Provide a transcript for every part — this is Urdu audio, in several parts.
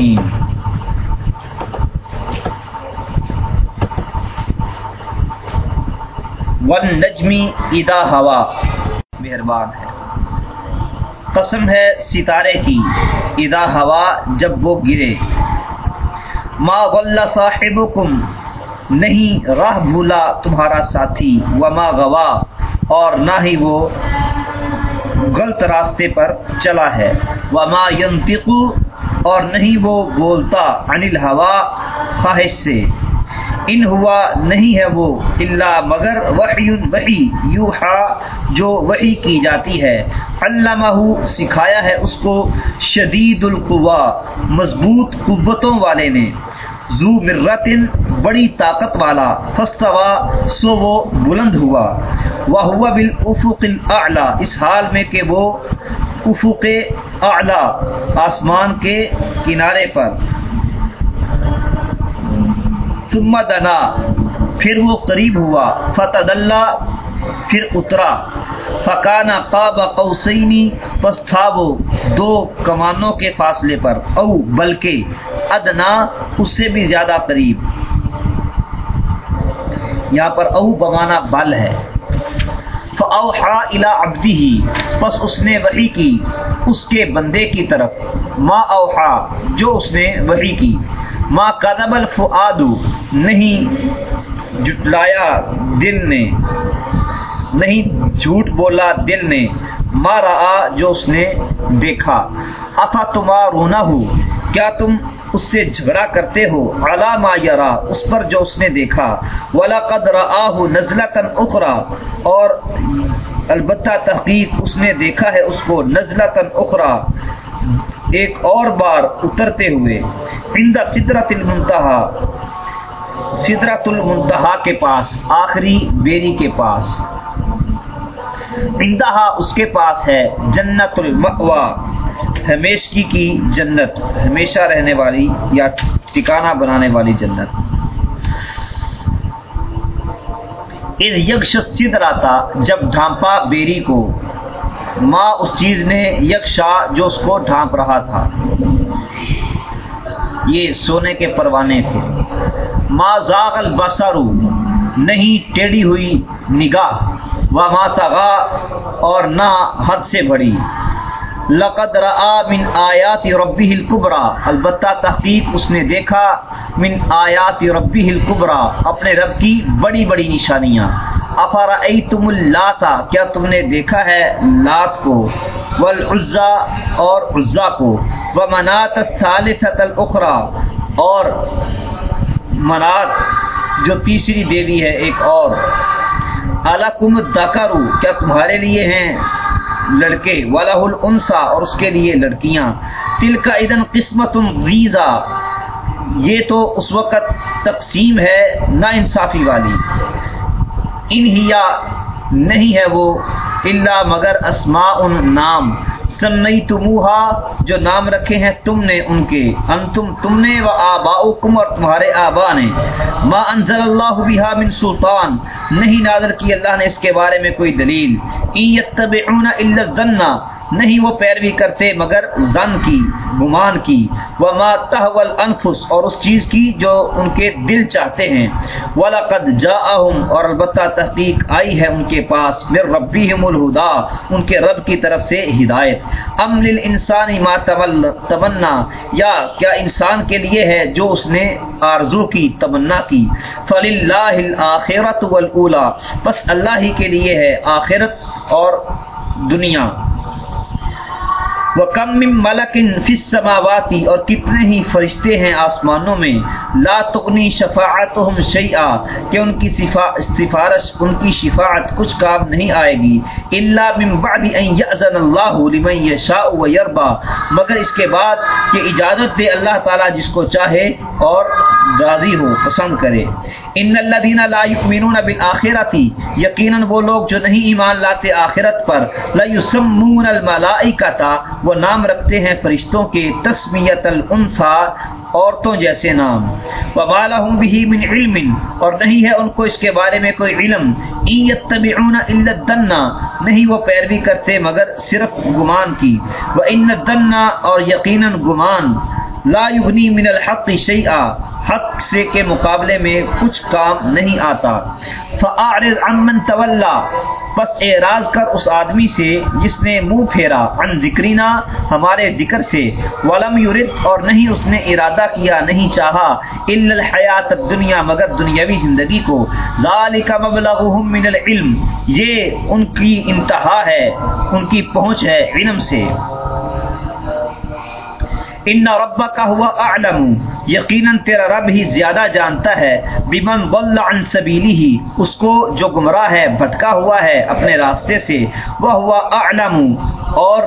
الرحیم ون ادا ہوا مہربان ہے. قسم ہے ستارے کی. ادا ہوا جب وہ گرے. ما غل صاحبکم. نہیں راہ بھولا تمہارا ساتھی. وما غوا. اور نہ ہی وہ غلط راستے پر چلا ہے. وما ينطق اور نہیں وہ بولتا عن الہوا خواہش سے۔ ان ہوا نہیں ہے وہ اللہ مگر وحی وحی، یوحا، جو وحی کی جاتی ہے۔ علامہ سکھایا ہے اس کو شدید القوا مضبوط قوتوں والے نے۔ زو مرتن، بڑی طاقت والا فستوا سو وہ بلند ہوا۔ وہ ہوا بالافق الاعلی، اس حال میں کہ وہ افق اعلی، آسمان کے کنارے پر۔ ثم دنا، پھر وہ قریب ہوا۔ فتح اللہ پھر اترا۔ فکانا قاب قوسینی پس تھا وہ دو کمانوں کے فاصلے پر۔ او، بلکہ ادنا، اس سے بھی زیادہ قریب۔ یہاں پر او بمانا بل ہے۔ فاوحا الى عبده۔ پس اس نے وحی کی اس کے بندے کی طرف۔ ما اوحا جو اس نے وحی کی۔ ما کذب الفؤاد، نہیں جٹلایا دل نے۔ نہیں جھوٹ بولا دل نے۔ مارا جو اس نے دیکھا۔ افا تمارونہ ہو کیا تم اس سے جھگڑا کرتے ہو علامہ یرا اس پر جو اس نے دیکھا۔ ولا قدر آہ نزلتن اخرا اور البتہ تحقیق اس نے دیکھا ہے اس کو نزلتن اخرا ایک اور بار اترتے ہوئے، عند سدرت المنتہا سدرت المنتہا کے پاس، آخری بیری کے پاس۔ عندہا اس کے پاس ہے جنت المقوا ہمیشگی کی جنت، ہمیشہ رہنے والی یا ٹھکانہ بنانے والی جنت۔ اذ یکش جب ڈھانپا بیری کو، ماں اس چیز نے یکشا جو اس کو ڈھانپ رہا تھا۔ یہ سونے کے پروانے تھے۔ ماں زاغ البسرو نہیں ٹیڑھی ہوئی نگاہ و ماتغا اور نہ حد سے بڑی لقد رآ من آیات ربی القبرا البتہ تحقیق اس نے دیکھا، من آیات ربی القبرا اپنے رب کی بڑی بڑی نشانیاں۔ افارا تم اللاتا کیا تم نے دیکھا ہے لات کو؟ والعزا اور عزا کو۔ ومنات الثالثة الاخرى اور منات، جو تیسری دیوی ہے ایک اور۔ الکم دکرو کیا تمہارے لیے ہیں؟ لڑکے والہ الانسا اور اس کے لیے لڑکیاں۔ تل کا ادن قسمت غیزہ یہ تو اس وقت تقسیم ہے نا انصافی والی انہیا نہیں ہے وہ اللہ مگر اسماء نام سنئی تموہا جو نام رکھے ہیں تم نے ان کے۔ انتم تم نے و آباؤکم اور تمہارے آبا نے۔ ما انزل اللہ بها من سلطان۔ نہیں نازل کی اللہ نے اس کے بارے میں کوئی دلیل۔ ایتبعون الا الظن۔ نہیں وہ پیروی کرتے مگر زن کی، گمان کی۔ وما تحول انفس اور اس چیز کی جو ان کے دل چاہتے ہیں۔ وَلَقَدْ جَاءَهُمْ اور البتہ تحقیق آئی ہے ان کے پاس۔ مِر رَبِّهِمُ الْهُدَى، ان کے رب کی طرف سے ہدایت۔ ام للانسان ما تمنا یا کیا انسان کے لیے ہے جو اس نے آرزو کی، تمنا کی؟ فَلِلَّهِ الْآخِرَةُ وَالْأُولَى۔ بس اللہ ہی کے لیے ہے آخرت اور دنیا۔ وہ کم ملکن فس سماواتی اور کتنے ہی فرشتے ہیں آسمانوں میں، لا تغنی شفاعت ہم شیعہ کہ ان کی سفارش، ان کی شفاعت کچھ کام نہیں آئے گی اللہ من بعد ان یأذن اللہ لمن یشاء و یربا۔ مگر اس کے بعد کہ اجازت دے اللہ تعالی جس کو چاہے، اور راضی ہو پسند کرے ان الذين لا يؤمنون بالآخرة یقینا وہ لوگ جو نہیں ایمان لاتے آخرت پر، لا يسمون الملائکۃ وہ نام رکھتے ہیں فرشتوں کے تسمیت الانثا عورتوں جیسے نام۔ وبالہم به من علم، اور نہیں ہے ان کو اس کے بارے میں کوئی علم۔ یتبعون الا الدنا نہیں وہ پیروی کرتے مگر صرف گمان کی۔ وان الدنا اور یقینا گمان۔ لا یغنی من الحق شیئا حق سے کے مقابلے میں کچھ کام نہیں آتا۔ فاعرض عمن تولا پس اعراض کر اس آدمی سے جس نے منہ پھیرا۔ عن ذکرینا ہمارے ذکر سے۔ ولم یرد اور نہیں اس نے ارادہ کیا، نہیں چاہا۔ الا الحیات الدنیا مگر دنیاوی زندگی کو۔ ذالک مبلغهم من العلم۔ یہ ان کی انتہا ہے، ان کی پہنچ ہے علم سے۔ ان رب کا ہوا اعلم یقیناً تیرا رب ہی زیادہ جانتا ہے بمن ضل عن سبیلی ہی اس کو جو گمراہ ہے بھٹکا ہوا ہے اپنے راستے سے وہ ہوا اعلم اور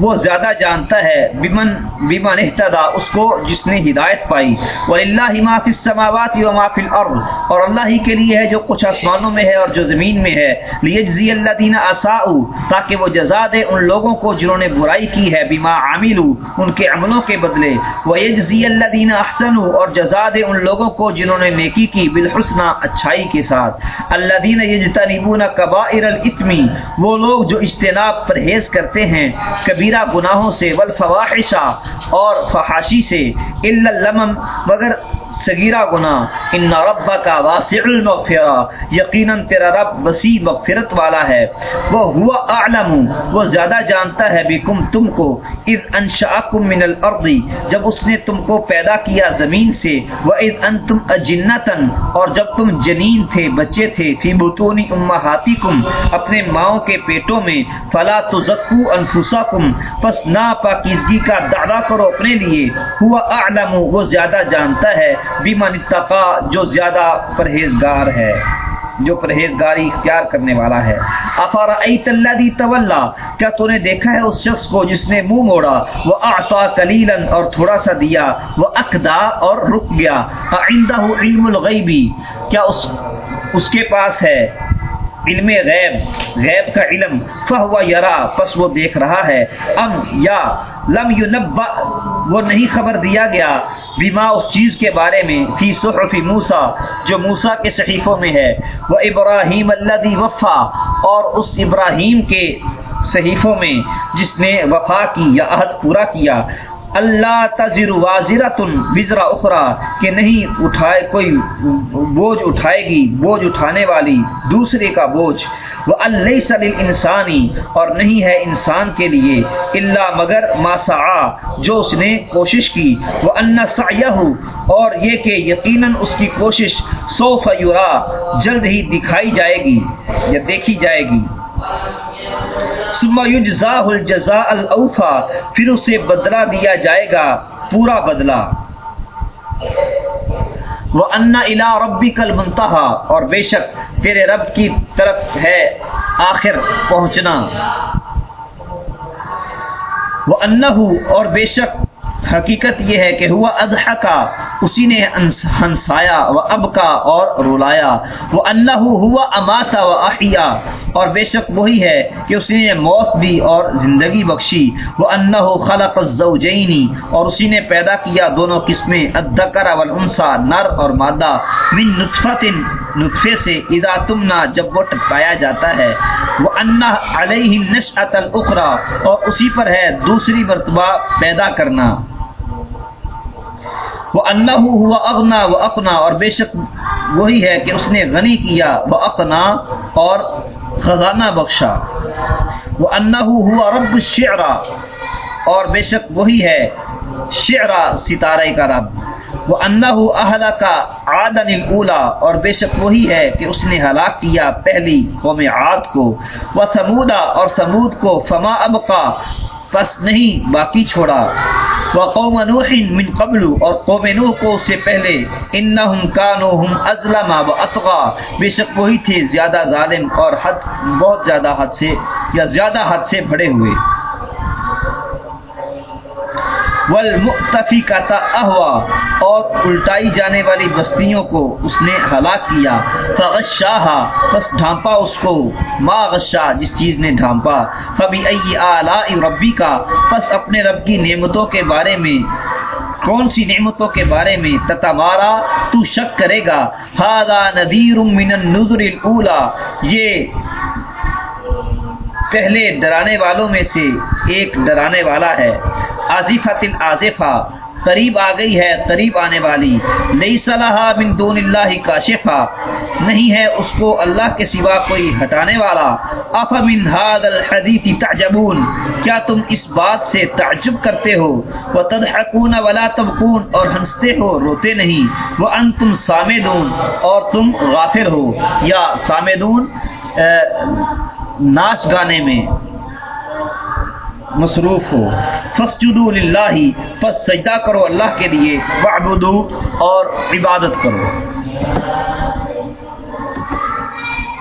وہ زیادہ جانتا ہے، بمن بمن اہتدا اس کو جس نے ہدایت پائی۔ وللہ ما فی السماوات و ما فی الارض اور اللہ ہی کے لیے ہے جو کچھ آسمانوں میں ہے اور جو زمین میں ہے۔ لیجزی الذین اساءوا تاکہ وہ جزا دے ان لوگوں کو جنہوں نے برائی کی ہے۔ بما عملوا، ان کے عملوں کے بدلے۔ ویجزی الذین احسنوا اور جزا دے ان لوگوں کو جنہوں نے نیکی کی۔ بالحسنى، اچھائی کے ساتھ۔ الذین یجتنبون کبائر الاثم وہ لوگ جو اجتناب پرہیز کرتے ہیں کبیرہ گناہوں سے والفواحشہ اور فحاشی سے الا اللمم مگر صغیرہ گناہ، ان رب کا واسع المغفرہ یقیناً تیرا رب وسیع مغفرت والا ہے۔ وہ ہوا اعلم وہ زیادہ جانتا ہے بکم تم کو۔ اذ انشاکم من الارض جب اس نے تم کو پیدا کیا زمین سے واذ انتم اجنتن اور جب تم جنین تھے، بچے تھے فی بطون امہاتکم اپنے ماؤں کے پیٹوں میں، فلا تزکو انفسکم پس نا پاکیزگی کا دعویٰ کرو اپنے لیے۔ ہوا اعلم وہ زیادہ جانتا ہے۔ بیمن اتقا جو زیادہ پرہیزگار ہے، جو پرہیزگاری اختیار کرنے والا ہے۔ افار الذی تولا؟ کیا تو نے دیکھا ہے اس شخص کو جس نے منہ موڑا؟ وہ آتا کلیلن اور تھوڑا سا دیا، وہ اقدا اور رک گیا۔ آئندہ علم الغیبی کیا اس اس کے پاس ہے؟ علم غیب غیب کا علم، فہو یرا، پس وہ دیکھ رہا ہے۔ ام یا، لم ینبا وہ نہیں خبر دیا گیا۔ بیما اس چیز کے بارے میں، فی صحف موسا جو موسا کے صحیفوں میں ہے۔ وہ ابراہیم الذی وفا، اور اس ابراہیم کے صحیفوں میں، جس نے وفا کی یا عہد پورا کیا۔ اللہ تذر واضرتن وزرا اخرا کہ نہیں اٹھائے کوئی بوجھ اٹھائے گی، بوجھ اٹھانے والی دوسرے کا بوجھ۔ وہ اللہ سل انسانی اور نہیں ہے انسان کے لیے اللہ مگر ماسا جو اس نے کوشش کی۔ وہ ان سایہ اور یہ کہ یقیناً اس کی کوشش سو فیورا جلد ہی دکھائی جائے گی یا دیکھی جائے گی۔ ثم یجزاہ الجزاء الاوفا پھر اسے بدلہ دیا جائے گا، پورا بدلہ۔ وہ انا الا ربی کل منتہا اور بے شک تیرے رب کی طرف ہے آخر پہنچنا۔ وہ انہو اور بے شک حقیقت یہ ہے کہ ہوا ادہ کا اسی نے ہنسایا و اب کا اور رلایا۔ وہ اللہ ہوا اماتا و احیا اور بے شک وہی ہے کہ اسی نے موت دی اور زندگی بخشی۔ وہ اللہ خلق الزوجینی اور اسی نے پیدا کیا دونوں قسمیں، الذکر والانثى نر اور مادہ۔ من نطفت نطفے سے اذا تمنا، جب وہ ٹپکایا جاتا ہے۔ وہ انہ علیہ نشأۃ الاخرى اور اسی پر ہے دوسری مرتبہ پیدا کرنا۔ وہ انہ ہوا اغنا و اقنا اور بے شک وہی ہے کہ اس نے غنی کیا۔ وہ اقنا اور خزانہ بخشا۔ وہ انہ ہوا رب شعرا اور بے شک وہی ہے شعرا ستارے کا رب۔ وہ انہ اہلا کا عادن الاولا اور بے شک وہی ہے کہ اس نے ہلاک کیا پہلی قوم عاد کو۔ وہ سمودا اور سمود کو فما ابقا پس نہیں، باقی چھوڑا۔ وقوم قوم نوح من قبل اور قوم نوح کو اس سے پہلے انہم کانوہم ازلم و اطغا۔ بے شک وہی تھے زیادہ ظالم اور حد بہت زیادہ حد سے یا زیادہ حد سے بڑے ہوئے۔ والمؤتفی کا احوا اور الٹائی جانے والی بستیوں کو اس نے ہلاک کیا۔ فغشاہا، پس ڈھانپا اس کو۔ ما غشا، جس چیز نے ڈھانپا۔ فبی ای آلاء ربی کا پس اپنے رب کی نعمتوں کے بارے میں، کون سی نعمتوں کے بارے میں تتوارا تو شک کرے گا۔ ہاذا نذیر من النذر الاولا یہ پہلے ڈرانے والوں میں سے ایک ڈرانے والا ہے۔ آزفت الازفہ قریب آ گئی ہے، قریب آنے والی۔ نئی صلاح من دون اللہ کا شفا نہیں ہے اس کو اللہ کے سوا کوئی ہٹانے والا۔ اف من هذا الحديث تعجبون۔ کیا تم اس بات سے تعجب کرتے ہو؟ وتضحكون ولا تبكون اور ہنستے ہو، روتے نہیں۔ وانتم سامدون۔ اور تم غافل ہو۔ یا سامدون ناچ گانے میں۔ مصروف ہو۔ فسجدو للہ پس سجدہ کرو اللہ کے لیے وعبدو اور عبادت کرو۔